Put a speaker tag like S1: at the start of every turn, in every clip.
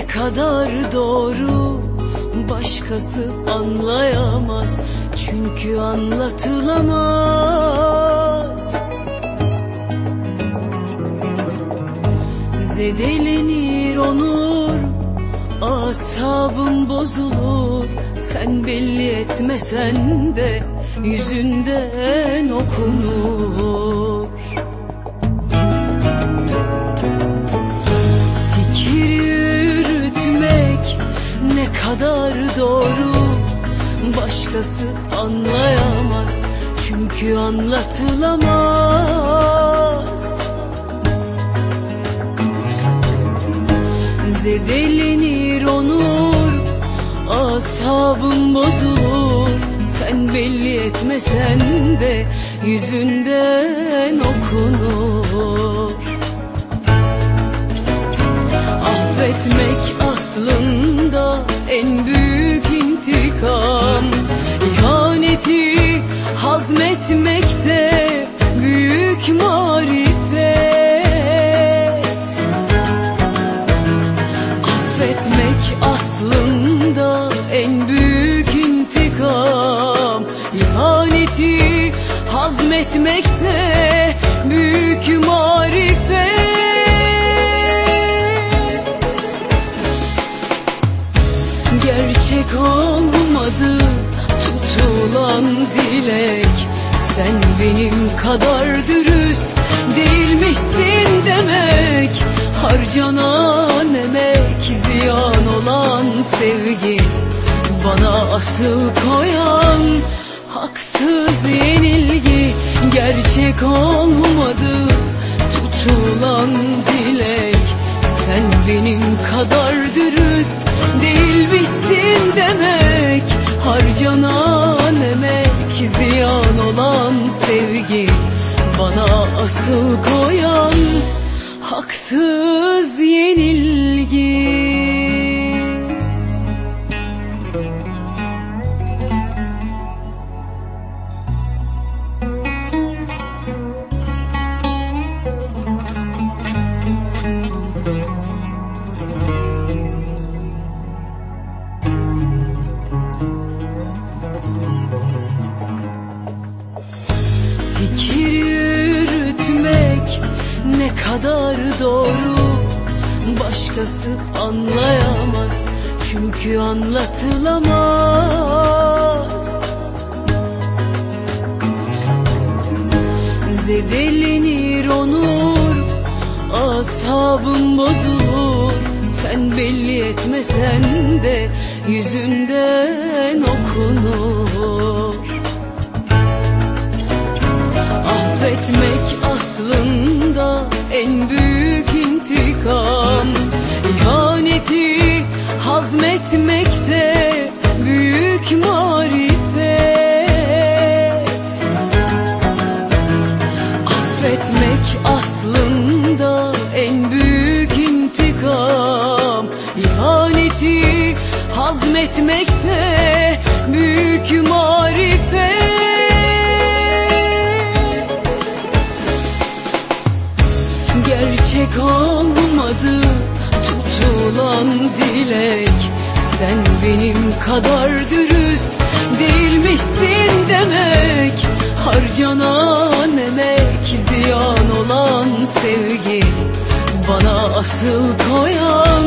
S1: ne kadar doğru başkası anlayamaz. Çünkü anlatılamaz. Zedelenir onur asabım bozulur. Sen belli etmesen de yüzünden okunur. Kadar doğru. Başkası anlayamaz çünkü anlatılamaz. Zedelenir onur asabım bozulur. Sen belli etmesen de yüzünden okunur. Affetmek dilek Sen benim kadar dürüst değilmişsin demek. Harcanan emek ziyan olan sevgi Bana asıl koyan haksız yenilgi. Gerçek olmadı tutulan dilek. Sen benim kadar dürüst değilmişsin asıl koyan haksız kadar doğru. Başkası anlayamaz çünkü anlatılamaz. Zedelenir onur asabım bozulur. Sen belli etmesen de yüzünden okunur. Aslında en büyük intikam. İhaneti hazmetmekse büyük marifet. Affetmek aslında en büyük intikam. İhaneti hazmetmekse büyük marifet Sen benim kadar dürüst değilmişsin demek. Harcanan emek ziyan olan sevgi Bana asıl koyan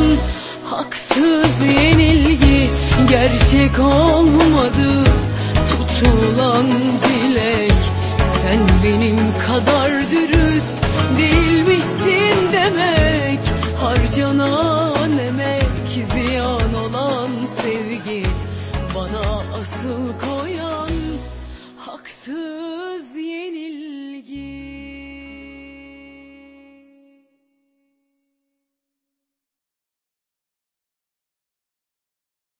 S1: haksız yenilgi. Gerçek olmadı tutulan dilek. Sen benim kadar dürüst değilmişsin demek